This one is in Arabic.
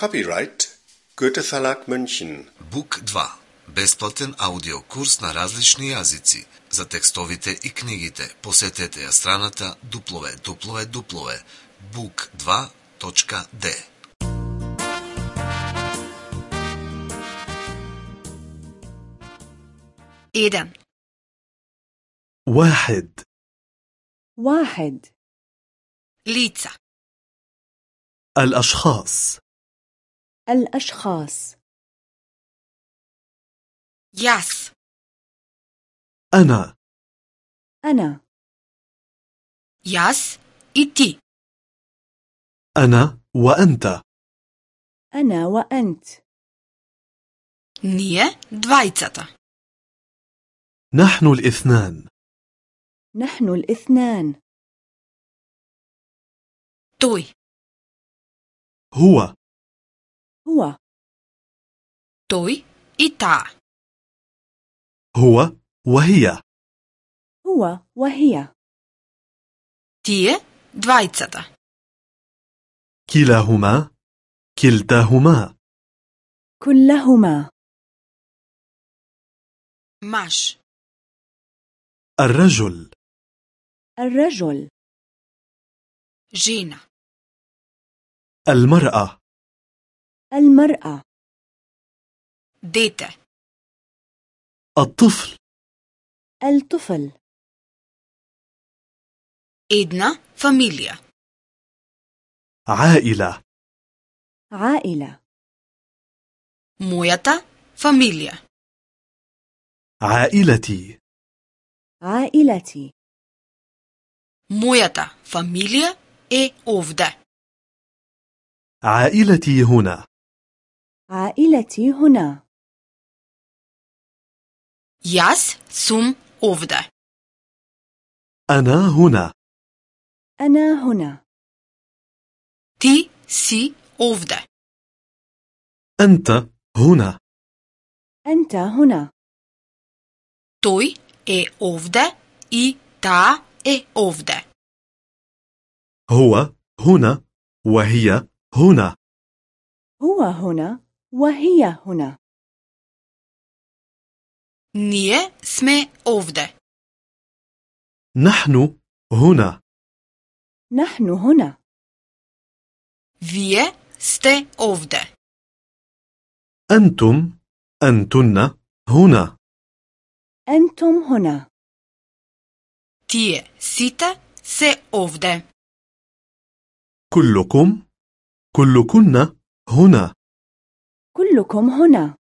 Copyright Goethe Verlag München. Бук 2. Бесплатен аудиокурс на различни язици. За текстовите и книгите посетете я страната www.book2.de Jedan. واحد واحد Lica. الأشخاص الأشخاص Jas. أنا أنا Jas i ti. أنا وأنت أنا وأنت Ние двайцата. نحن الاثنان نحن الاثنان Той. هو هو Той и таа. هو وهي هو وهي Тие двайцата. كلاهما كلتاهما كلهما Маш. الرجل الرجل Жена. المرأة المرأة Дете. الطفل الطفل Една фамилија. عائلة عائلة Мојата фамилија. عائلتي عائلتي Мојата фамилија е овде. عائلتي هنا عائلتي هنا Јас сум овде. أنا هنا أنا هنا Ти си овде. أنت هنا أنت هنا Тој е овде и таа е овде. هو هنا وهي هنا هو هنا وهي هنا Ние сме овде. نحن هنا نحن هنا Вие сте овде. أنتم أنتن هنا أنتم هنا Тие сите се овде. كلكم كلكن هنا كلكم هنا.